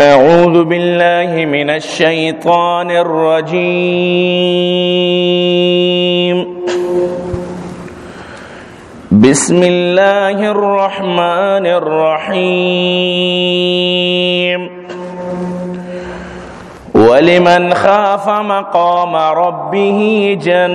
أعوذ بالله من الشيطان الرجيم. بسم الله الرحمن الرحيم. ولمن خاف مقام ربه جنتان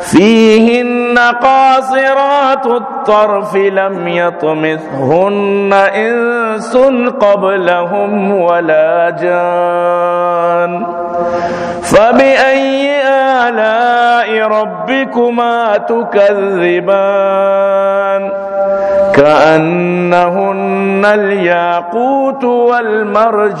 فيهن قاصرات الطرف لم يطمثهن إنس قبلهم ولا جان فبأي آلاء ربكما تكذبان؟ كأنهن الياقوت والمرجان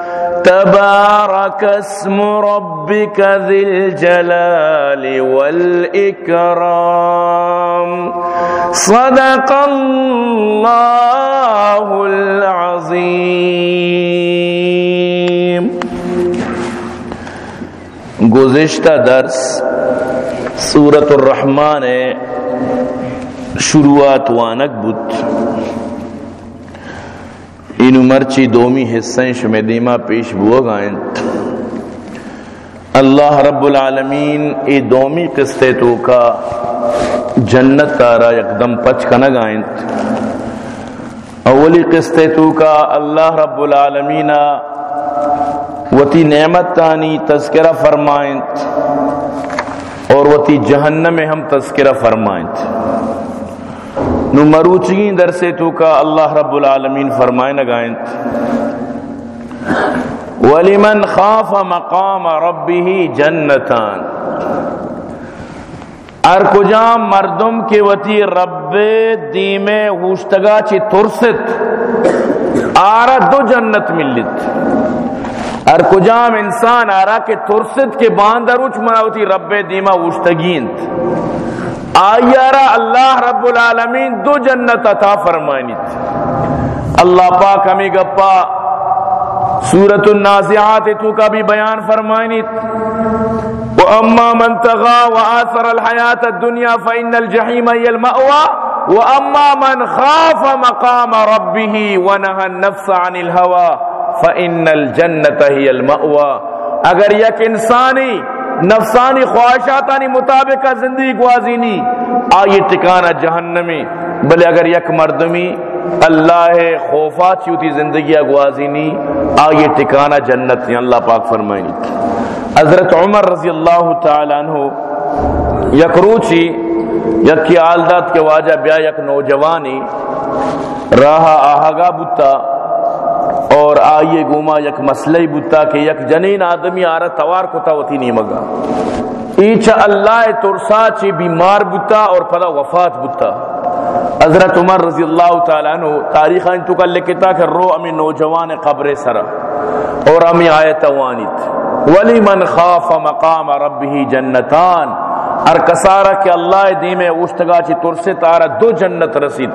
تبارك اسم ربك ذي الجلال والإكرام. صدق الله العظيم. گزشتہ درس سورت الرحمن شروعات وانک بود. اینو مرچی دومی حصہ شمی دیما پیش بو گائیں اللہ رب العالمین ای دومی قسطے تو کا جنت تارا یکدم پچ کا نگائنت اولی قسطے تو کا اللہ رب العالمین وتی نعمت تانی تذکرہ فرمائنت اور وتی جہنم میں ہم تذکرہ فرمائنت نو مروچگی در سے تو کا اللہ رب العالمین فرمائے نگائنت وَلِمَنْ خَافَ مَقَامَ رَبِّهِ جَنَّتان۔ ار کجام مردم کے وتی رب دیم ہوشتگا چی ترست، آرہ دو جنت ملت۔ ار کجام انسان آرہ کے ترست کے باندر اچ مناوتی رب دیمہ ہوشتگینت آئیارا اللہ رب العالمین دو جنت عطا فرمائنیت. اللہ پاک ہمیں گپا سورت النازعات تو کا بھی بیان فرمانی فرمائنیت. وَأَمَّا مَن تَغَى وَآثَرَ الْحَيَاةَ الدُّنْيَا فَإِنَّ الْجَحِيمَ هِيَ الْمَأْوَى. وَأَمَّا مَنْ خَافَ مَقَامَ رَبِّهِ وَنَهَى النَّفْسَ عَنِ الْهَوَى فَإِنَّ الْجَنَّةَ هِيَ الْمَأْوَى. اگر یک انسانی نفسانی خواہشاتانی مطابق زندگی گوازی نہیں آئی ٹکانا جہنمی، بلے اگر یک مردمی اللہ خوفا چیوتی زندگی اگوازی نہیں آئی ٹکانا جنت اللہ پاک فرمائیں حضرت عمر رضی اللہ تعالیٰ عنہ یک روچی، یک کی آلدات کے واجہ بیا یک نوجوانی راہ آہگا بتا اور آئیے گوما یک مسئلہ بتا کہ یک جنین آدمی آرہ توار کتا ہوتی نہیں مگا۔ ایچا اللہ ترسا چی بیمار بتا اور پدا وفات بتا حضرت عمر رضی اللہ تعالیٰ عنہ تاریخ انتو کا لکتا کہ رو امی نوجوان قبر سرا اور امی آیت وانیت ولی من خاف مقام ربی جنتان ار کسارا کہ اللہ دیمے اوشتگا چی ترسی تارا دو جنت رسید۔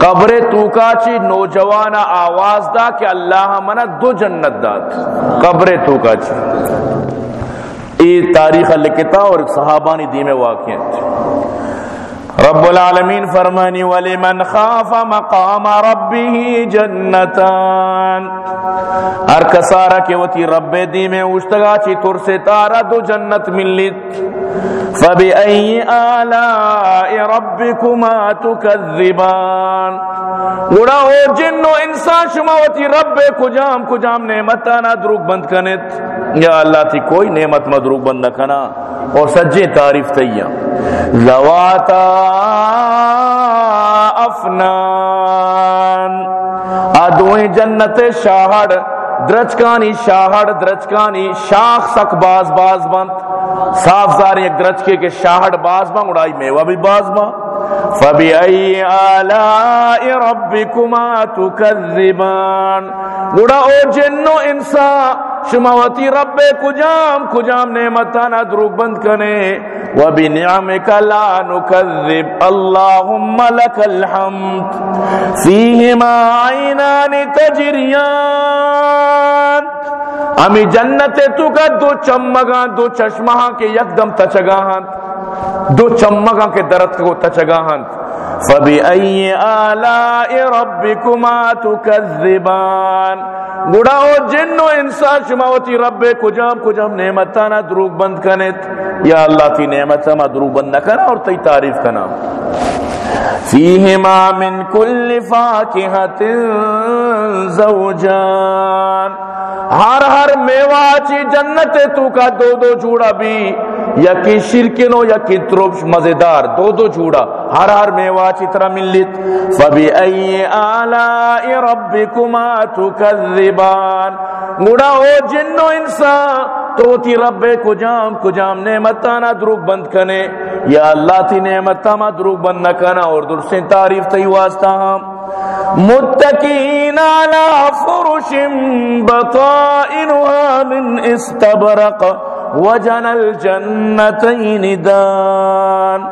قبر توکا چی نوجوان آواز دا کہ اللہ منا دو جنت داد۔ قبر توکا چی ای تاریخ لکتا اور صحابانی دیمے واقعیت رب العالمین فرمانی، ولمن خاف مقام ربه جنتان۔ ہر کسارا کے وتی رب دی میں اشتگا چی تر سے تارا دو جنت ملت۔ فبئی آلاء ربکما تکذبان۔ گڑا او جن و انسان شما وتی رب، کجام کجام نعمتانا دروگ بند کنت۔ یا اللہ تی کوئی نعمت مدروگ بند کنا۔ اور سجے تعریف تییا زواتا افنان۔ ادویں جنت شاہڑ، درچکانی شاہڑ، درچکانی شاخ سک باز باز بند۔ صاف زاری ایک درچکے کے شاہڑ باز بند، اڑائی میوہ بھی باز بند۔ فبئی آلاء ربکما تکذبان گڑا او جنو انسان شماوتی رب کجام کجام نعمتانا دروگ بند کنے۔ وبنعمك لا نكذب، اللهم لك الحمد۔ فيهما عينان تجريان۔ ہمیں جنت تو کا دو چمگاں، دو چشمہ کے یک دم تچگاہاں۔ دو چمگاں کے درد کو تچگاہاں فبأي آلاء ربكما تكذبان۔ گڑا او جن و انسان شماوتی رب کجام کجام نعمتانا دروگ بند کنت یا اللہ تی نعمت ما دروگ بند نکنا اور تی تعریف کنا۔ فیہما من کل فاکہت زوجان۔ ہر ہر میوہ چی جنت تو کا دو دو جوڑا بھی۔ یا کی شرکنو یا کی تربش مزیدار، دو دو جوڑا، ہر ہر میوہ چی ملت. فبی ای آلائی ربکما تکذبان گوڑا او جنو انسان تو تی رب کجام کجام نعمتانا دروگ بند کنے۔ یا اللہ تی نعمتا ما دروگ بند نکنا اور درسیں تعریف تی واسطہ ہم۔ متقین علی فرش بطائنها من استبرق۔ وجن الجنتین دان۔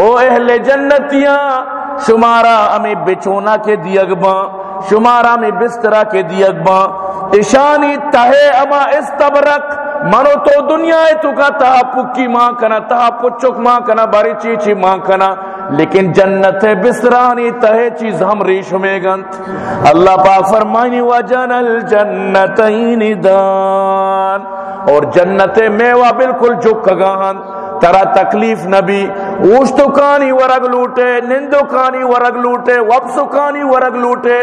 او اہل جنتیاں، شمارا ہمیں بچونا کے دیگباں شمارا میں بسترا کے دیگباں اشانی تہے اما استبرق منو تو دنیا ہے تو کا تہا پکی ماں کنا تہا پچک ماں کنا، باری چیچی ماں کنا۔ لیکن جنت ہے بسرانی تہے چیز ہم ریشم گنت۔ اللہ پاک فرمائنی، وجن الجنتین دان۔ اور جنت میوہ بالکل جھک جکگاہن ترا تکلیف نبی اوشتو کانی ورگ لوٹے، نندو کانی ورگ لوٹے، وپسو کانی ورگ لوٹے۔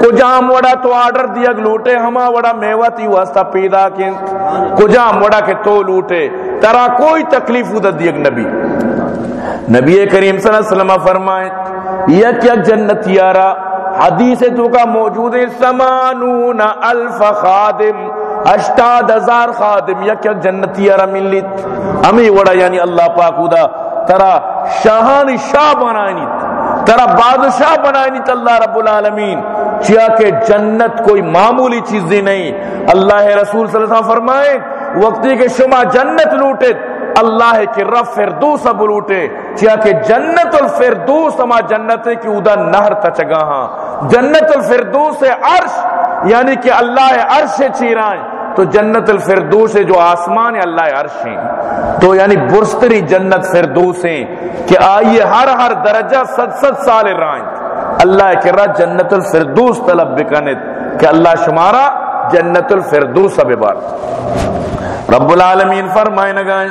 کجام وڑا تو آرڈر دیا لوٹے، ہما وڑا میوتی واسطہ پیدا کن کجام وڑا کے تو لوٹے۔ ترا کوئی تکلیف ادھر دیا نبی۔ نبی کریم صلی اللہ علیہ وسلم فرمائے یک یک جنت یارا، حدیث تو کا موجود سمانون الف خادم۔ اشتاد ہزار خادم، یک یک جنتی یارا ملیت وڑا یعنی اللہ پاک دا ترا شاہان شاہ بنائنی ترا بادشاہ بنائنی اللہ رب العالمین. چیا کہ جنت کوئی معمولی چیزیں نہیں. اللہ رسول صلی اللہ علیہ وسلم فرمائے، وقتی کے شما جنت لوٹت اللہ کے رب فردوس اب لوٹے. چیا کہ جنت الفردوس ہما جنت کی ادا نہر تچگا ہاں جنت الفردوس عرش یعنی کہ اللہ عرش چیرائیں. تو جنت الفردوس ہے جو آسمان اللہ عرش ہیں۔ تو یعنی برستری جنت فردوس ہیں کہ آئیے ہر ہر درجہ ست ست سال رائیں اللہ کے رب جنت الفردوس طلب بکنت کہ اللہ شمارا جنت الفردوس اب بار۔ رب العالمین فرمائے نگائیں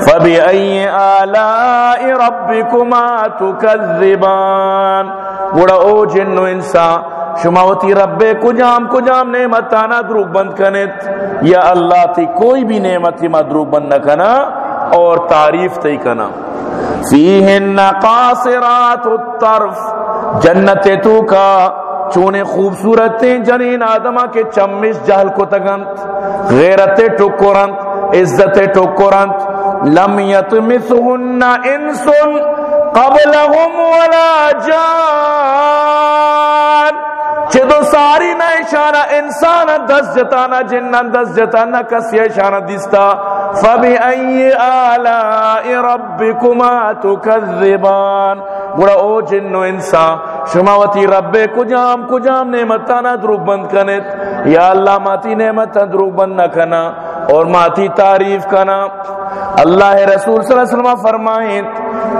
فَبِأَيِّ آلَاءِ رَبِّكُمَا تُكَذِّبَانِ۔ بڑا او جن و انسان شماوتی رب کجام کجام نعمت آنا دروگ بند کنت یا اللہ تی کوئی بھی نعمتی ما دروگ بند نہ کنا اور تعریف تی کنا۔ فیہن قاصرات الطرف، جنت تو کا چونے خوبصورتیں جنین آدمہ کے چمش جہل کو تگنت۔ غیرت ٹکورنت عزت ٹکورنت لم یتمسہن انسن قبلہم ولا جان۔ چھے دو ساری نہ اشارہ انسان دس جتانا جنن دس جتانا کسی اشارہ دیستا فَبِأَيِّ آلَاءِ رَبِّكُمَا تُكَذِّبَانِ۔ گوڑا او جن و انسان شماوتی رب کجام کجام نعمتانا دروگ بند کنت یا اللہ، ماتی نعمتا دروگ بند نہ کنا۔ اور ماتی تعریف کنا۔ اللہ رسول صلی اللہ علیہ وسلم فرمائیں،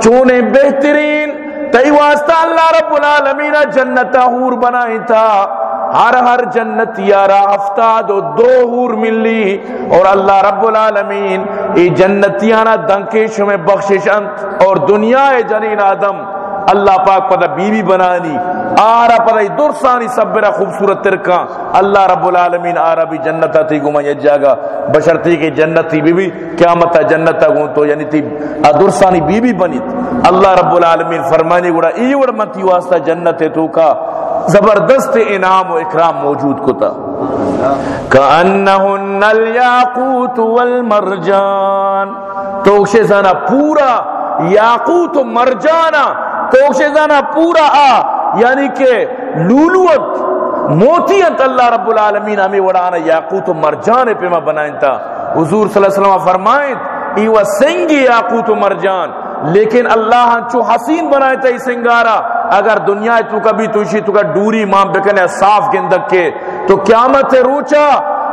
چونے بہترین تی واسطہ اللہ رب العالمین جنتا حور بنائی تھا۔ ہر ہر جنت یارا افتاد و دو حور ملی۔ اور اللہ رب العالمین ای جنتیانا دنکش میں بخشش انت اور دنیا جنین آدم۔ اللہ پاک پتہ بی بی بنانی آرہ پتہ درسانی سب سبرا خوبصورت ترکا اللہ رب العالمین آرہ بھی جنتا تھی گما یہ جاگا۔ بشرتی کہ جنت تھی بی بی قیامت جنتا گون تو یعنی تھی درسانی بی بی بنیت۔ اللہ رب العالمین فرمانی گوڑا، ای وڑ منتی واسطہ جنت تو کا زبردست انعام و اکرام موجود کو تھا کانہن الیاقوت والمرجان۔ تو زنا پورا یاقوت و مرجانا توشے پورا آ یعنی کہ لولوت، موتیت اللہ رب العالمین ہمیں وڑانا یاقوت و مرجان پہ میں بنائیں تا۔ حضور صلی اللہ علیہ وسلم فرمائیں، ایوہ سنگی یاقوت و مرجان۔ لیکن اللہ ہاں چو حسین بنائے تا ای سنگارا۔ اگر دنیا تو کبھی توشی تو کا ڈوری ماں بکنے صاف گندک کے۔ تو قیامت روچا،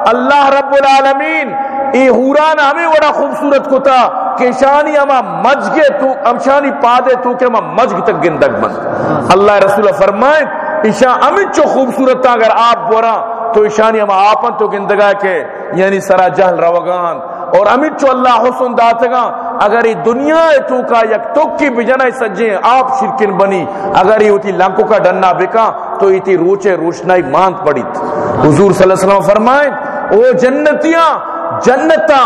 اللہ رب العالمین ای حوران ہمیں بڑا خوبصورت کو تھا کہ شانی اما مجگے تو امشانی پادے تو کہ اما مجگ تک گندک بند اللہ رسول فرمائے ایشا امن چو خوبصورت تھا اگر آپ بورا تو ایشانی اما آپن تو گندگا کے یعنی سرا جہل روگان۔ اور امن چو اللہ حسن داتگا اگر یہ دنیا تو کا یک توک کی بجنہ سجیں آپ شرکن بنی، اگر یہ ہوتی لنکو کا ڈننا بکا تو یہ روچے روشنائی مانت پڑیت۔ حضور صلی اللہ علیہ وسلم فرمائیں او جنتیاں جنتا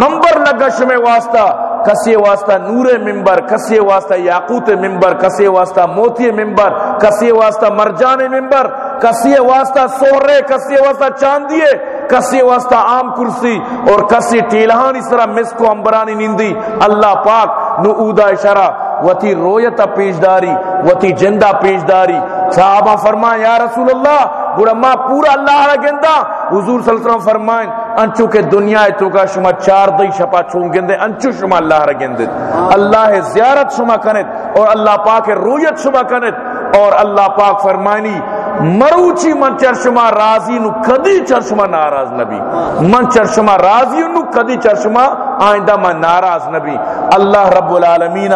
نمبر لگا شمع واسطہ کسی واسطہ نور ممبر کسی واسطہ یاقوت ممبر کسی واسطہ موتی ممبر کسی واسطہ مرجان ممبر کسی واسطہ سہرے کسی واسطہ چاندیے کسی واسطہ عام کرسی اور کسی ٹیلہان اس طرح مسکو امبرانی نندی۔ اللہ پاک نو اودا اشارہ، وتی رویت پیشداری، وتی جندہ پیشداری۔ صحابہ فرمائیں، یا رسول اللہ گوڑا ما پورا اللہ را گندہ۔ حضور صلی اللہ علیہ وسلم فرمائیں انچو کہ دنیا ہے تو کا شما چار دی شپا چون گندے، انچو شما اللہ را گندے۔ اللہ زیارت شما کنت اور اللہ پاک رویت شما کنت۔ اور اللہ پاک فرمائنی، مروچی من چر شما راضی نو کدی چر شما ناراض نبی۔ من چر شما راضی نو کدی چر شما آئندہ من ناراض نبی۔ اللہ رب العالمین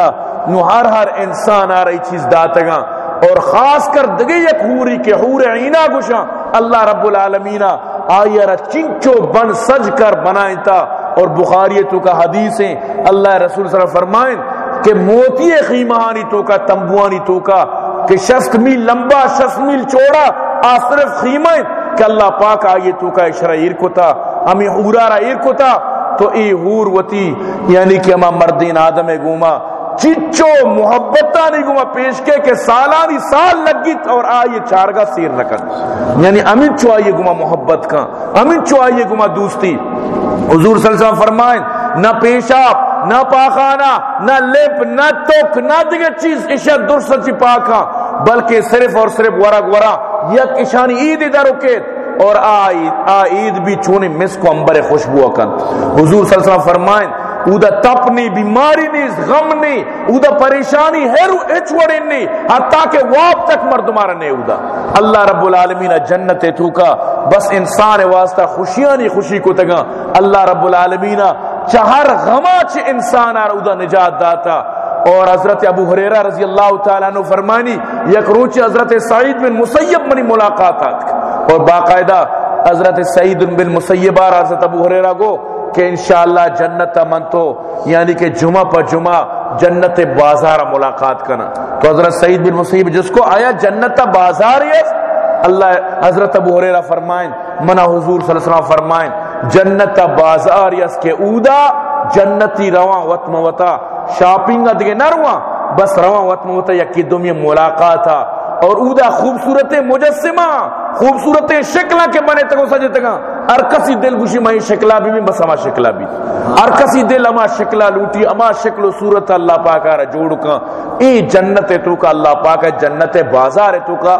نو ہر ہر انسان آ رہی چیز داتگاں۔ اور خاص کر دگے یک حوری کے حور عینا گشا اللہ رب العالمین آئی چنچو بن سج کر بنائیں تا۔ اور بخاری تو کا حدیثیں، اللہ رسول صلی اللہ علیہ وسلم فرمائیں کہ موتی خیمہانی تو کا، تمبوانی تو کا، کہ شست میل لمبا، شست میل چوڑا آ صرف کہ اللہ پاک آئیے تو کا اشرا کو تھا ہمیں اورارا ایر کو تھا تو ای ہور وتی یعنی کہ ہما مردین آدم گوما چچو محبتا نہیں گما پیش کے کہ سالانی سال لگی اور آئیے چارگا سیر رکھت یعنی امین چو آئیے گما محبت کا، امین چو آئیے گما دوستی۔ حضور صلی اللہ علیہ وسلم فرمائیں، نہ پیشاب، نہ پاخانہ، نہ لپ نہ توک، نہ دیگر چیز اشد درست پاکا، بلکہ صرف اور صرف ورق ورا یک اشانی عید ادھر رکیت اور آئید بھی چونے مس کو امبر خوشبو کن حضور صلی اللہ علیہ وسلم فرمائیں اودا تپ نہیں بیماری نہیں غم نہیں اودا پریشانی، ہیرو اچوڑی نہیں حتیٰ کہ واب تک مردمارا نہیں اودا اللہ رب العالمین جنت تو کا بس انسان واسطہ خوشیاں نہیں خوشی کو تگا۔ اللہ رب العالمین چہر غما چھ انسان آر اودا نجات داتا۔ اور حضرت ابو حریرہ رضی اللہ تعالیٰ عنہ فرمانی، یک روچ حضرت سعید بن مسیب منی ملاقات آت اور باقاعدہ حضرت سعید بن مسیبہ حضرت ابو حریرہ کو کہ انشاءاللہ جنت من تو یعنی کہ جمعہ پر جمعہ جنت بازار ملاقات کرنا۔ تو حضرت سعید بن مسیب، جس کو آیا جنت بازار یس اللہ حضرت ابو حریرہ فرمائیں منہ حضور صلی اللہ علیہ وسلم فرمائیں، جنت بازار یس کے اودا، جنتی رواں وطم وطا، شاپنگ ادگے نہ رواں، بس رواں وطم وطا، یکی دومی ملاقات اور اودا خوبصورت مجسمہ خوبصورت شکلہ کے بنے تکو سجے تکا۔ ہر کسی دل گوشی مائی شکلہ بھی بھی بس اما شکلہ بھی۔ ہر کسی دل اما شکلہ لوٹی، اما شکل و صورت اللہ پاکا رہا جوڑ کا۔ ای جنت تو کا اللہ پاکا جنت بازار تو کا۔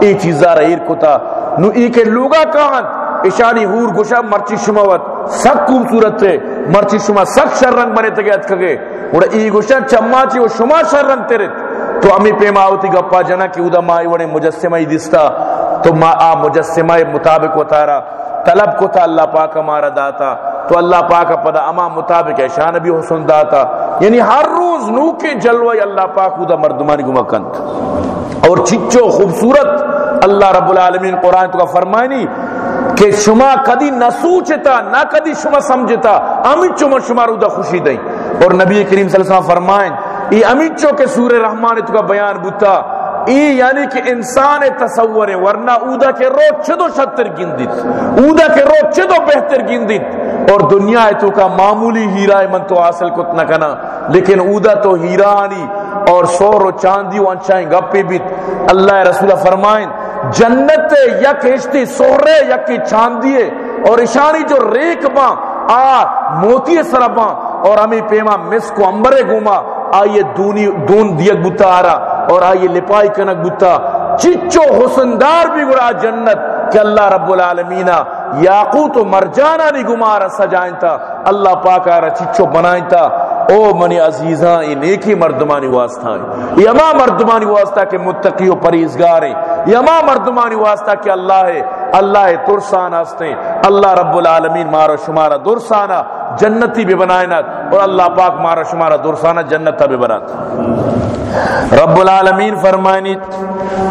ای چیزا رہیر کتا نو ای کے لوگا کہاں؟ اشانی ہور گوشا مرچی شماوت سک خوبصورت ہے مرچی شما سک شر رنگ بنے تکے اتکگے اور ای گوشا چما چی و شما شر رنگ تیرت تو امی پیما ہوتی گپا جنا کی ادا مائی وڑے مجسمہ ہی دستا۔ تو ما آ مجسمہ مطابق اتارا طلب کو تھا اللہ پاک ہمارا داتا۔ تو اللہ پاک پدا اما مطابق ہے، شان بھی حسن داتا۔ یعنی ہر روز نو کے جلوہ اللہ پاک ادا مردمانی گما کند اور چچو خوبصورت اللہ رب العالمین قرآن تو کا فرمائنی کہ شما کدی نہ سوچتا، نہ کدی شما سمجھتا امین چما شما رو دا خوشی دیں۔ اور نبی کریم صلی اللہ علیہ وسلم فرمائیں، ای امین چو کے سور رحمان تو کا بیان بوتا۔ ای یعنی کہ انسان تصور ہے، ورنہ اودا کے رو چدو شتر گندت اودا کے رو چدو بہتر گندت اور دنیا تو کا معمولی ہیرا من تو حاصل کت نہ کنا۔ لیکن اودا تو ہیرانی اور سور و چاندی و انچائیں گپے بیت۔ اللہ رسول فرمائیں، جنت یک اشتی سورے یکی چاندیے اور اشانی جو ریک با آ موتی سربا اور ہمیں پیما مس کو امبرے گوما، آئیے دونی دون دیگ بتا آرا۔ اور آئیے لپائی کنک بتا چچو حسندار بھی گڑا جنت کہ اللہ رب العالمین یاقوت و مرجانہ نہیں گمارا سجائیں تا اللہ پاک آرہ چچو بنائیں تا او منی عزیزاں، یہ نیکی مردمانی واسطہ ہے۔ یہ اما مردمانی واسطہ کے متقی و پریزگار ہیں۔ یہ اما مردمانی واسطہ کہ اللہ ہے۔ اللہ ترسان ہستے۔ اللہ رب العالمین مارا شمارا درسانہ۔ جنتی بھی بنائنات اور اللہ پاک مارا شمارا درسانہ جنتا بھی بنات رب العالمین فرمائنی،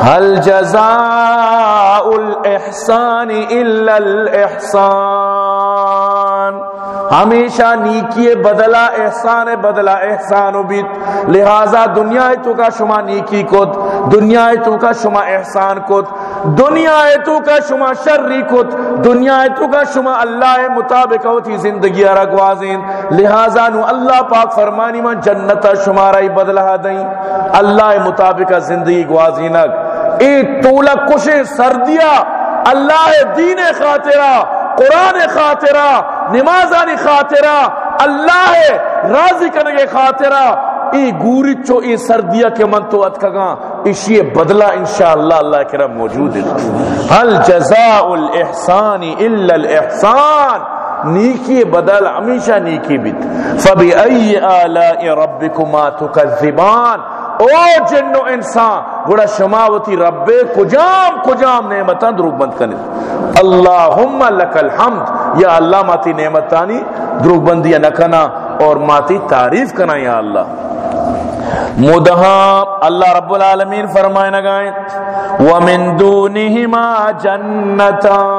هل جزاء الاحسان الا الاحسان؟ ہمیشہ نیکی بدلا احسان بدلا احسان بیت۔ لہذا دنیا تو کا شما نیکی کت دنیا تو کا شما احسان کت دنیا تو کا شما شری کت دنیا تو کا شما اللہ مطابق ہوتی زندگی رگوازین لہذا نو اللہ پاک فرمانی من جنت شما رائی بدلا دیں۔ اللہ مطابق زندگی گوازینک اے تولا کشے سردیا اللہ دین خاطرہ، قرآن خاطرہ نمازانی خاطرہ، اللہ راضی کرنے کے خاطرہ۔ ای گوری چو ای سردیا کے من تو اتکگا اسی بدلہ انشاءاللہ اللہ کرم موجود ہے۔ حل جزاء الاحسان الا الاحسان؟ نیکی بدل ہمیشہ نیکی بیت فبی ای آلاء ربکما تکذبان؟ او جنو انسان گوڑا شماوتی رب کجام کجام نعمتاں دروگ بند کرنے۔ اللہم لک الحمد، یا اللہ ماتی نعمتانی دروگ بندی نکنا اور ماتی تعریف کنا یا اللہ۔ مدہا اللہ رب العالمین فرمائے نگائیں وَمِن دُونِهِمَا جَنَّتَانِ،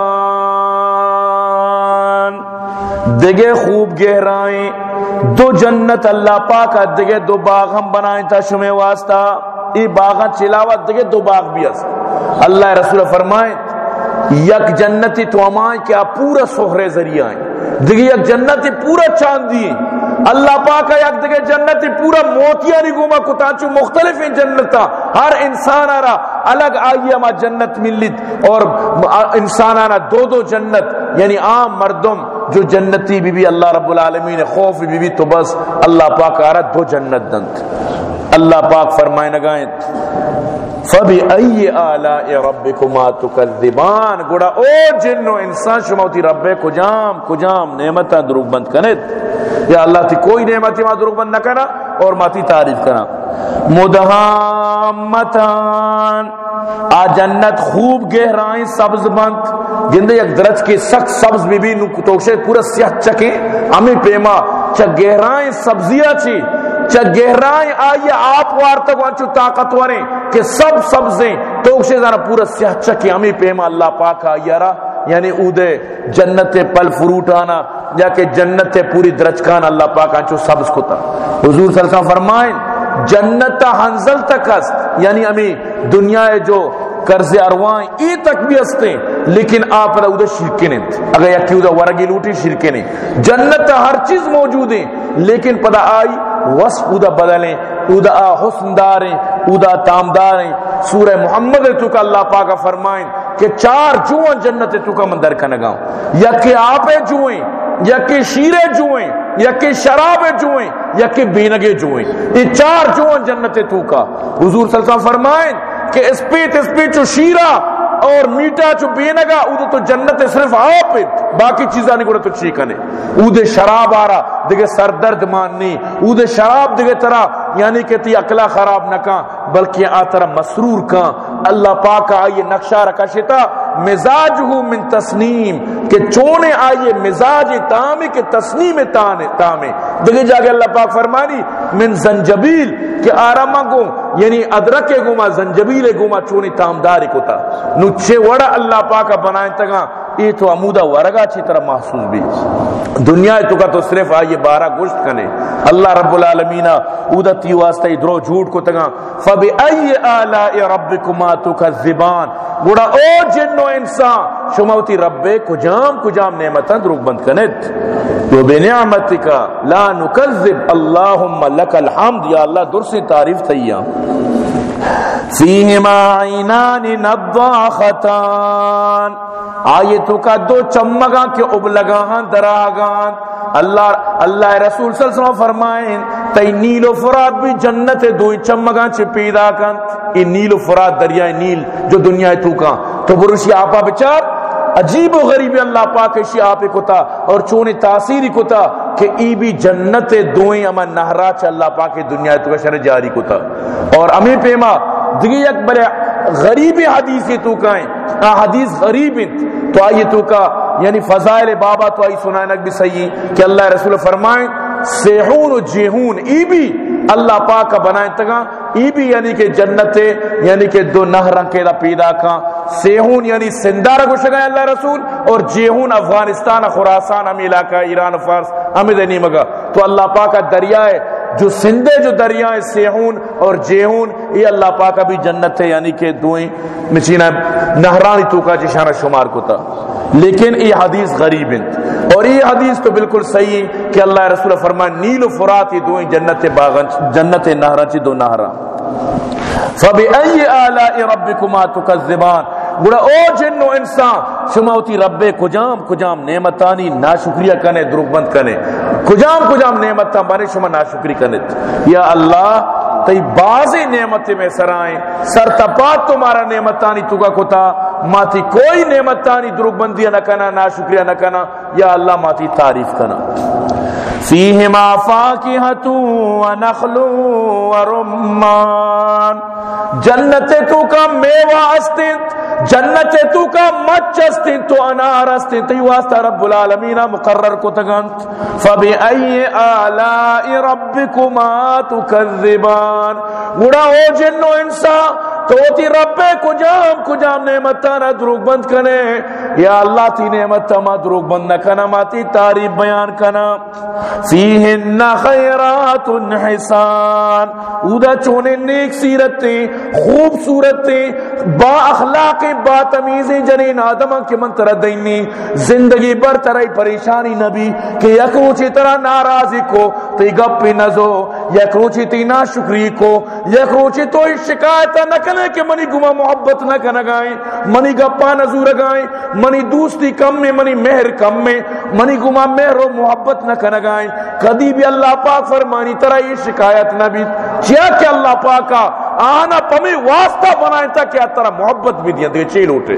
دگے خوب گہرائیں، دو جنت اللہ پاک دگے دو باغ ہم بنائیں تا شمع واسطہ، ای باغ ہاں چلاوت دگے دو باغ بھی اس اللہ رسول فرمائیں یک جنتی تو امائیں کہ آپ پورا سہرے ذریعہ ہیں دیکھیں یک جنتی پورا چاندی ہیں۔ اللہ پاک یک دیکھے جنتی پورا موتیا نہیں گوما کتانچو مختلف ہیں جنتا ہر انسان آرہ الگ آئی اما جنت ملت اور انسان آرہ دو دو جنت۔ یعنی عام مردم جو جنتی بی بی اللہ رب العالمین خوف بی بی تو بس اللہ پاک آرہ دو جنت دنت۔ اللہ پاک فرمائے نگائیں فبی ای آلاء ربکما تکذبان گوڑا او جن و انسان شما ہوتی رب کجام کجام نعمتا دروگ بند کنید۔ یا اللہ تی کوئی نعمتی ما دروگ بند نکنا اور ما تی تعریف کنا۔ مدہامتان آ جنت خوب گہرائیں سبز بند۔ گندے یک درج کے سخت سبز بی بی نو توشے پورا سیاہ چکے ہمیں پیما چا گہرائیں سبزیاں چی گہرائیں آئیے آپ وارتک وانچو طاقتوریں کہ سب سبزیں، تو اسے ذرا پورا سیاہ چکی، ہمیں پیما اللہ پاک آئیے رہا یعنی اودے جنت پل فروٹ آنا، یا کہ جنت پوری درجکان اللہ پاک آنچو سبز کتا حضور صلی اللہ علیہ وسلم فرمائیں، جنت ہنزل تک است یعنی ہمیں دنیا جو قرض اروائیں ای تک بھی استے لیکن آپ دا ادھا شرکے نہیں اگر یکی ادھا ورگی لوٹی شرکے نہیں جنت ہر چیز موجود ہے لیکن پدا آئی وصف ادا بدلیں ادا حسن داریں ادا تامداریں۔ سورہ محمد تو کا اللہ پاک فرمائیں کہ چار جوئیں جنت تو کا مندر کا نگاؤں یا کہ آپے جوئیں، یا کہ شیرے جوئیں، یا کہ شراب جوئیں، یا کہ بینگے جوئیں۔ یہ چار جوئیں جنت تو کا۔ حضور صلی اللہ علیہ وسلم فرمائیں کہ اس پیت اس پیت چو شیرہ اور میٹا چو بینگا او تو جنت صرف آپ باقی چیزاں نہیں گوڑا تو چیکنے او دے شراب آرا دیکھے سردرد ماننی او دے شراب دیکھے طرح یعنی کہ تی اقلا خراب نہ کان بلکہ آ طرح مسرور کان اللہ پاک آئیے نقشہ رکھا شتا مزاج ہو من تسنیم، کہ چونے آئیے مزاج تامے کہ تسنیم تامی۔ دیکھے کے اللہ پاک فرمانی، من زنجبیل، کہ آرامہ گو یعنی ادرک گوما زنجبیل گوما چونے تامداری کو تا۔ نچے وڑا اللہ پاک بنائیں تگا یہ تو عمودہ ورگا چی طرح محسوس بھی۔ دنیا تو کا تو صرف آئیے بارہ گشت کنے۔ اللہ رب العالمین اودا تی واسطہ ادرو جھوٹ کو تگا فبی ای آلاء ربکما تکذبان۔ گوڑا او جن و انسان شماوتی رب کجام کجام نعمتاں دروگ بند کنت تو بے نعمتکا لا نکذب اللہم لک الحمد، یا اللہ درسی تعریف تھیا فیہما عینان نضاختان۔ آیتو کا دو چمگاں کے ابلگاں، دراگاں۔ اللہ اللہ رسول صلی اللہ علیہ وسلم فرمائیں تی نیل و فرات بھی جنت دو چمگاں چھ پیدا کن۔ یہ نیل و فرات دریائے نیل جو دنیا ہے تو کا۔ تو برشی آپا بچار، عجیب و غریب اللہ پاک اسی آپ کو تا اور چونے تاثیری کو تا۔ کہ ای بھی جنت دوئیں اما نہرا چا اللہ پاک دنیا تو شر جاری کو تا اور امی پیما دگی یک بلے غریب حدیث تو کائیں حدیث غریب تو آئیے تو کا یعنی فضائل بابا تو آئی سنائنک بھی صحیح، کہ اللہ رسول فرمائیں سیحون و جیہون، ای بھی اللہ پاک کا بنائیں تگا ای بھی یعنی کہ جنت یعنی کہ دو نہرن کے دا پیدا کا سیہون یعنی سندار کو اللہ رسول، اور جیہون افغانستان، خراسان، ہم علاقہ ایران فارس، ہم دینی مگا تو اللہ پاک کا دریائے جو سندے جو دریائے سیہون اور جیہون، یہ اللہ پاک بھی جنت ہے یعنی کہ دوئیں۔ مچینہ نہرانی توکا جشانہ شمار کو تھا لیکن یہ حدیث غریب ہیں۔ اور یہ حدیث تو بالکل صحیح کہ اللہ رسول فرمائے، نیل و فرات یہ دوئیں جنت باغن، جنت نہران چی دو نہران۔ فَبِأَيِّ آلَاءِ رَبِّكُمَا تُكَذِّبَانِ گوڑا او جن و انسان شما شماوتی رب کجام کجام نعمتانی، ناشکریہ کنے دروگ بند کنے۔ کجام کجام نعمتاں، بانے شما ناشکری کنے۔ یا اللہ تی بازی نعمت میں سرائیں سر تپات تمہارا نعمتانی تگا کتا۔ ماتی کوئی نعمتانی دروگ بندی نہ کنا ناشکریہ نہ کنا۔ یا اللہ، ماتی تعریف کنا۔ فیہما فاکہت و نخل و رمان۔ جنت تو کا میوہ استنت۔ جنت تو کا مچ استن تو انار استن تو واسطہ رب العالمین مقرر کو تگنت فبئی آلائی ربکما تکذبان۔ گڑا او جنو انسان تو تی رب کجام کجام نعمتہ نہ دروگ بند کنے۔ یا اللہ تی نعمتہ ما دروگ بند نہ کنا، ما تی تعریف بیان کنا۔ فیہن خیرات حسان۔ اودا چونے نیک سیرتیں خوبصورتیں با اخلاق، با تمیزیں جنین آدم کے من ترہ دینی۔ زندگی بر ترائی پریشانی نبی، کہ یک روچی طرح ناراضی کو تی گپی نزو یک روچی تی نا شکری کو۔ یک روچی تو اس شکایت نہ کنے کہ منی گما محبت نہ کنا گائیں۔ منی گپا نزو رگائیں منی دوستی کم میں، منی مہر کم میں۔ منی گما مہر و محبت نہ کنا گائیں۔ کدی بھی اللہ پاک فرمانی طرح یہ شکایت نہ بھی چیا کہ اللہ پاک کا آنا پمی واسطہ بنائیں تا کہ ترہ محبت بھی دیا، دے چیل اٹھے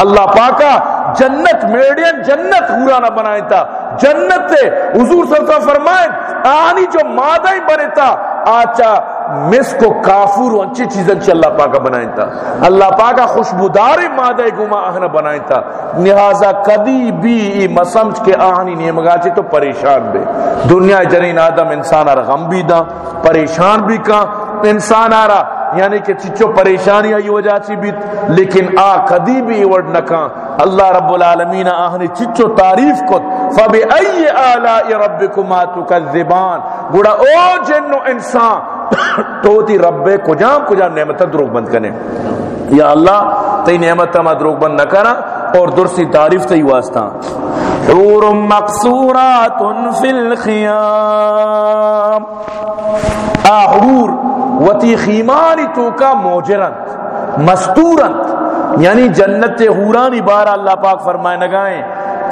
اللہ پاکا جنت میڈین جنت ہورا نہ بنائیں تا۔ جنت تے حضور صلی اللہ علیہ وسلم فرمائیں آنی جو مادہ ہی بنے تا آچا مس کو کافور و انچی چیزیں چی اللہ پاکا بنائیں تا اللہ پاکا خوشبودار مادہ گما آہنا بنائیں تا لہذا کدی بھی ای مسمج کے آہنی نیمگا چی تو پریشان بے۔ دنیا جنین آدم انسان آر غم بھی دا پریشان بھی کا انسان آرا یعنی کہ چچو پریشانی آئی وجہ چی بیت، لیکن آ کدی بھی ایورڈ نکا۔ اللہ رب العالمین آہنی، چچو تعریف کت۔ فبی ای آلائی ربکما تکذبان۔ گوڑا او جنو انسان، تو تی رب کجام کجام نعمت دروگ بند کنے۔ یا اللہ تی نعمت ما دروگ بند نکنا اور درسی تعریف تی واسطہ۔ حور مقصورات فی الخیام۔ آحور وتی خیمانی تو کا موجرند، مستورند یعنی جنت حورانی بارا اللہ پاک فرمائے نگائیں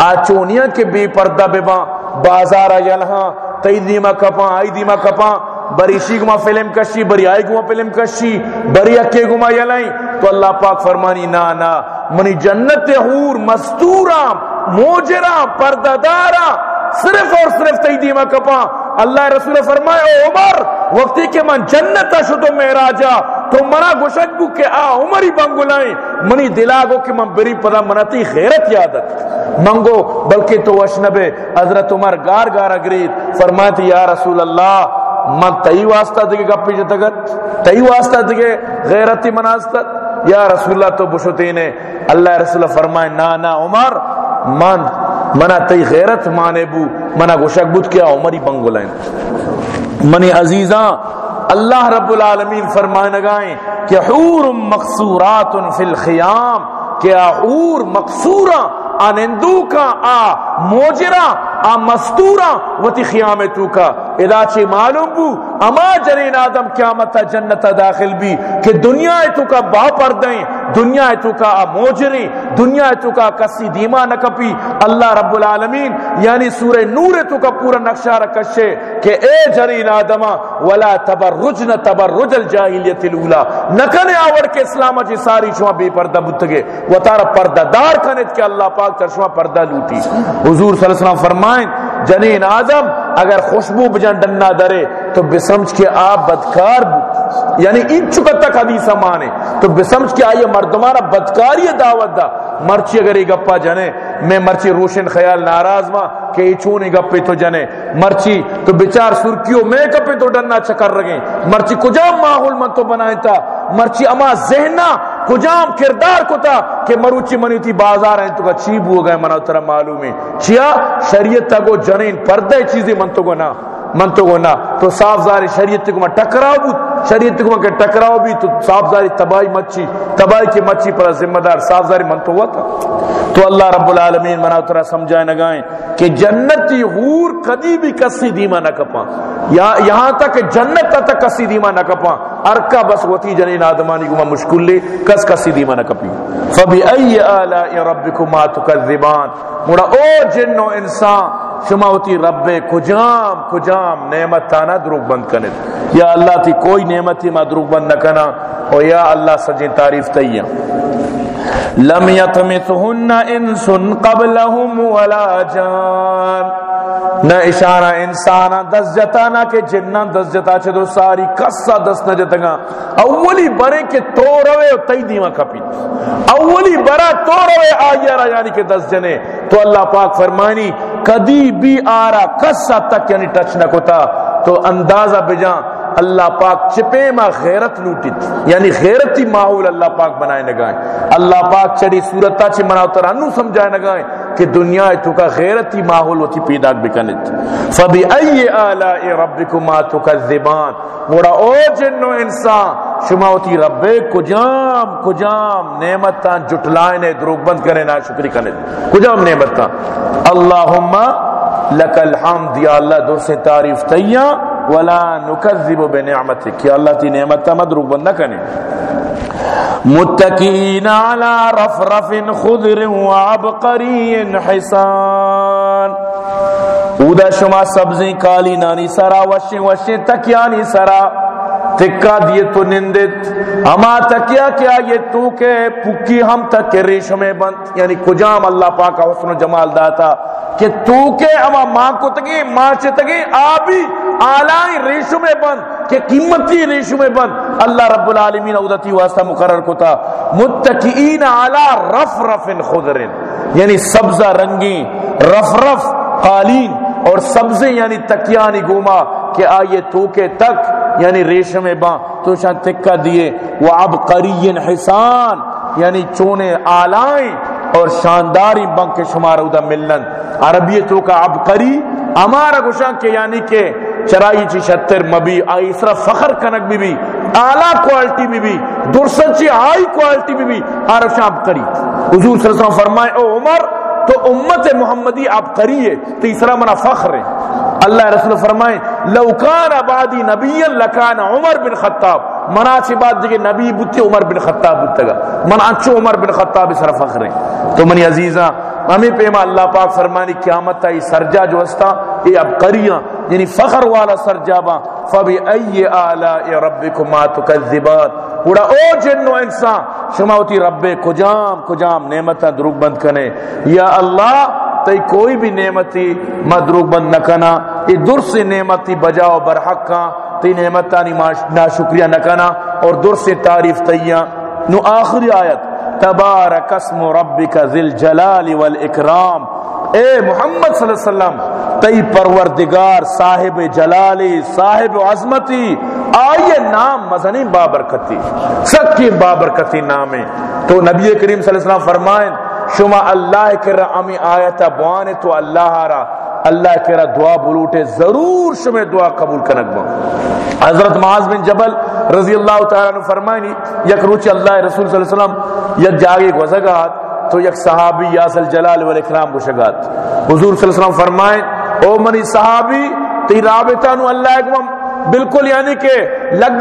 آچونیا کے بے پردہ بے با بازارا یلہاں تی دیما کپاں آئی دیما کپاں، بری شی گما فلم کشی، بری آئی گما فلم کشی، بری اکے گما یلائیں تو اللہ پاک فرمانی، نا نا، منی جنت حور مستورا موجرا پردہ دارا صرف اور صرف تی دیما کپاں اللہ رسول فرمائے او عمر، وقتی کہ من جنت شدو میراجا تو منا گوشک بو کہ آ، عمری بنگلائیں منی دلاغو کہ من بری پدا منتی خیرت یادت۔ منگو، بلکہ تو اشنب حضرت عمر گار گار اگرید فرماتی، یا رسول اللہ، من تئی واسطہ دگے گپی جتگت تئی واسطہ دگے غیرتی مناستت یا رسول اللہ، تو بشتینے اللہ رسول فرمائے، نا نا، عمر، من منا تی غیرت مانے بو، منا گوشک بود کیا عمری بنگو لائن۔ منی عزیزاں، اللہ رب العالمین فرمائے نگائیں کہ حور مقصورات فی الخیام، کہ حور مقصورہ آنندو کا آ موجرہ، آ مستورہ، وتی خیام تو کا ادا چی معلوم بو، اما جنین آدم قیامت جنت داخل بھی، کہ دنیا تو کا با پردیں دنیا تو کا موجری، دنیا تو کا کسی دیما نہ کپی۔ اللہ رب العالمین یعنی سورہ نور تو کا پورا نقشہ رکشے کہ اے جنین آدم ولا تبرجن تبرج الجاہلیت الاولى نکنے آور کے اسلام جی ساری شما بے پردہ بتگے و تارا پردہ دار کنت کہ اللہ پاک تر شما پردہ لوٹی۔ حضور صلی اللہ علیہ وسلم فرمائیں، جنین آدم، اگر خوشبو بجان ڈننا درے تو بسمجھ کے آپ بدکار یعنی ان چکت تک حدیث مانے۔ تو بسمجھ کے آئیے، مردمانہ بدکاری دعوت دا۔ مرچی اگر یہ گپا جنے، میں مرچی روشن خیال ناراض ماں، کہ یہ چونی گپے تو جنے۔ مرچی تو بچار سرکیو، میں گپے تو ڈننا چکر رگیں۔ مرچی کجام ماحول من تو بنائیں تا؟ مرچی اما ذہنہ کجام کردار کو تا؟ کہ مروچی منی تھی بازار ہیں، تو کا چیب ہو گئے منو ترہ معلوم ہے چیا؟ شریعت تا کو جنین پردہ چیزیں من تو کو نا۔ من تو کو تو صاف ظاہر شریعت کو ٹکراؤ بود شریعت کو کہ ٹکراؤ بھی تو صاف ظاہر تباہی مچھی تباہی کی مچھی پر ذمہ دار صاف ظاہر من تو ہوا تھا تو اللہ رب العالمین منا ترا سمجھائے نہ گائیں کہ جنتی حور کدی بھی کسی دیما نہ کپا یہاں تک کہ جنت تک کسی دیما نہ کپا ارکا بس وتی جنین آدمانی کو مشکل لے کس کسی دیما نہ کپی فبی ای آلاء ربکما تکذبان مڑا او جن و انسان شما ہوتی رب کجام کجام نعمت تانا دروگ بند کنید یا اللہ تی کوئی نعمتی ما دروگ بند نکنا او یا اللہ سجن تعریف تییا لم یتمثہن انس قبلہم ولا جان۔ نہ اشارہ انسانا دس جتا نہ کہ جنہ دس جتا چھے دو ساری کسا دس نہ جتگا اولی برے کے تو روے تی دیما کپی۔ اولی برا تو روے آیا را یعنی کہ دس جنے۔ تو اللہ پاک فرمانی کدی بھی آرا کسا تک یعنی ٹچ نہ کوتا، تو اندازہ بجان اللہ پاک چپے ما غیرت لوٹت یعنی غیرتی ماحول اللہ پاک بنائے نگائیں اللہ پاک چڑی صورتہ چھ منا اتر انو سمجھائے نگائیں کہ دنیا تو کا غیرتی ماحول ہوتی پیدا بکنت فبی ای آلائی ربکما تکذبان۔ موڑا او جنو انسان، شما ہوتی رب، کجام کجام نعمتان جٹلائنے دروگ بند کرے نا شکری کرنے۔ کجام نعمتان اللہم لک الحمد یا اللہ در سے تعریف تیاں۔ ولا نکذب بنعمتک. کہ اللہ تی نعمت مدروگ بند نہ کرنے متقین علی رفرف خضر و عبقری حسان اودا شما سبزی کالی نانی سرا، وشی وشی، تکیانی سرا. تکا دیے تو نندت۔ اما تکیا کیا یہ تو کہ پکی ہم تک کے ریشمے بند۔ یعنی کجام اللہ پاک حسن و جمال داتا کہ تو کہ اما ماں کو تگی، ماں چے تگی، آبی، آلائی ریشمے بند۔ کہ قیمتی ریشمے بند۔ اللہ رب العالمین اودتی واسطہ مقرر کو تا متقین علی رف رف خضرن یعنی سبزہ رنگی رف رف قالین۔ اور سبزے یعنی تکیانی گوما کہ آئیے تو کے تک یعنی ریشم باں تو شان تکہ دیے وہ اب حسان یعنی چونے آلائیں اور شانداری بنک کے شمار ادا ملن۔ عربیتوں کا اب قری ہمارا گشان کے یعنی کہ چرائی چی شتر مبی، آئی اسرا فخر کنک بھی بھی اعلیٰ کوالٹی بھی بھی، درسن چی ہائی کوالٹی بھی بھی، عرب شاہ اب قری۔ حضور صلی اللہ علیہ وسلم فرمائے، او عمر، تو امت محمدی آپ قریے تیسرا منا فخر ہے۔ اللہ رسول فرمائے، لو کان بعدی نبی لکان عمر بن خطاب۔ منا چھ بات دیکھے نبی بوتے عمر بن خطاب بوتے گا۔ من اچھو عمر بن خطاب سر فخر ہیں۔ تو منی عزیزاں، ہمیں پیما اللہ پاک فرمانی قیامت تا یہ سرجا جو استا یہ اب قریاں یعنی فخر والا سرجاباں، فبی ای آلائی ربکما تکذبان۔ پورا او جنو انسان شما ہوتی رب کجام کجام نعمتہ دروگ بند کنے۔ یا اللہ تی کوئی بھی نعمتی مدروگ بند نکنا ای در نعمتی بجاؤ برحق کا تی نعمتہ نا شکریہ نکنا اور در تعریف تیاں۔ نو آخری آیت، تبارک اسم ربک ذل جلال والاکرام۔ اے محمد صلی اللہ علیہ وسلم تی پروردگار صاحب جلالی، صاحب عظمتی، آئیے نام مزنی بابرکتی، سکی بابرکتی نام ہے تو نبی کریم صلی اللہ علیہ وسلم فرمائیں، شما اللہ کرا امی آیتا بوانے تو اللہ را۔ اللہ کرا دعا بلوٹے، ضرور شما دعا قبول کنک با حضرت معاذ بن جبل رضی اللہ تعالیٰ نے فرمائنی، یک روچ اللہ رسول صلی اللہ علیہ وسلم، یک جاگے گوزگات تو یک صحابی یاسل جلال والاکرام کو شگات۔ حضور صلی اللہ علیہ وسلم فرمائیں او منی صحابی، تی رابطہ نو اللہ اکمم بالکل یعنی کہ لگ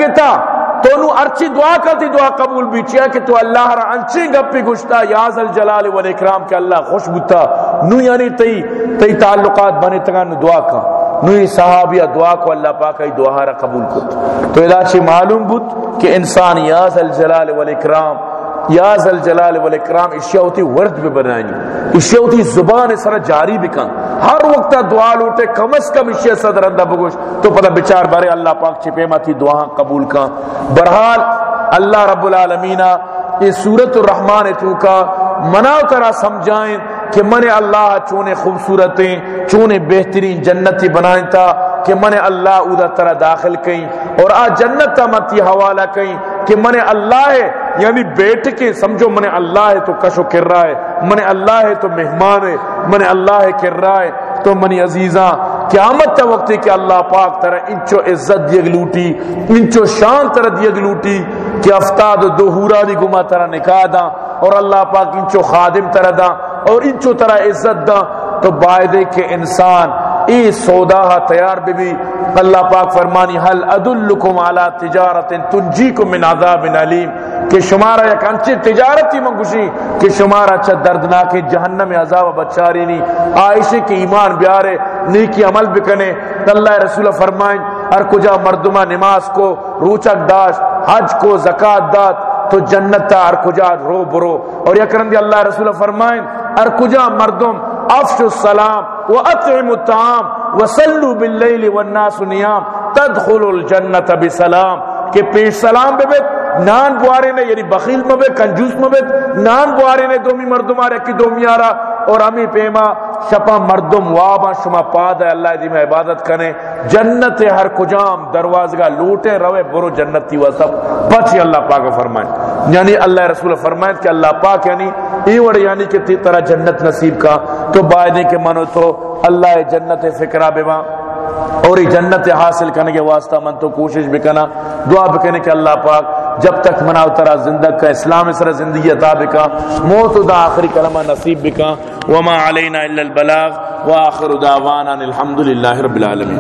گتا تو نو ارچی دعا کرتی، دعا قبول بھی چیا کہ تو اللہ را انچی گپی گشتا یاز الجلال والاکرام، کہ اللہ خوش بتا نو یعنی تی تی تعلقات بنے تگا نو دعا کا۔ نو یہ صحابیہ دعا کو اللہ پاک ای دعا را قبول کت تو الاشی معلوم بود کہ انسان یاز الجلال والاکرام، یا ذل جلال والاکرام، اشیاء ہوتی ورد بھی بنانی اشیاء ہوتی زبان سر جاری بکن ہر وقت دعا لوٹے، کم از کم اشیا صدر اندہ بگوش۔ تو پتہ بچار بارے اللہ پاک چھپے ما تھی دعا قبول کا برحال اللہ رب العالمینہ یہ سورت الرحمن تو کا منا کرا سمجھائیں۔ کہ من اللہ چونے خوبصورتیں، چونے بہترین جنتی بنائیں تا، کہ من اللہ اودا طرح داخل کہیں اور آ جنت تا متی حوالہ کہیں کہ من اللہ ہے یعنی بیٹھ کے سمجھو من اللہ ہے تو کشو کر رہا ہے، من اللہ ہے تو مہمان ہے، من اللہ ہے کر رہا ہے۔ تو منی عزیزاں، قیامت تا وقت ہے کہ اللہ پاک طرح انچو عزت دیگ لوٹی، انچو شان طرح دیگ لوٹی کہ افتاد دو ہورا دی گما طرح نکاح دا، اور اللہ پاک انچو خادم طرح دا۔ اور انچو طرح عزت دا، تو بائدے کہ انسان ای سودا تیار بی بی اللہ پاک فرمانی حل ادلکم علی تجارت تنجیکم من عذاب علیم کہ شمارا یک انچے تجارتی منگوشی، کہ شمارا چا دردناک جہنم عذاب بچاری نی۔ آئیشے کے ایمان بیارے، نیکی عمل بکنے۔ اللہ رسول فرمائیں، ہر کجا مردمہ نماز کو روچک داشت، حج کو زکاة دات تو جنت تا ہر کجا رو برو۔ اور یکرندی اللہ رسول فرمائیں ارکجا مردم؟ افش السلام و اطعم الطعام و صلو باللیل والناس نیام تدخل الجنت بسلام، کہ پیش سلام بے بے نان بوارے نے یعنی بخیل مبے، کنجوس مبے، نان بوارے نے دومی مردم آرے کی دومی آرا۔ اور ہمیں پیما، شپا مردم، وابا شما پاد ہے، اللہ دی میں عبادت کریں جنت ہر کجام، دروازگاہ لوٹے روے، برو جنت تھی وسب پچھ اللہ پاک فرمائے۔ یعنی اللہ رسول فرمائے کہ اللہ پاک یعنی ایوڑ یعنی کہ تی طرح جنت نصیب کا۔ تو بائدے کے منو تو اللہ جنت فکرہ بیوان اور یہ جنت حاصل کرنے کے واسطہ من تو کوشش بھی کرنا دعا بھی کرنے کہ اللہ پاک جب تک منا اترا زندگ کا، اسلام اسرا زندگی عطا بکا، موت دا آخری کلمہ نصیب بکا، وما علینا الا البلاغ واخر دعوانا الحمدللہ رب العالمین۔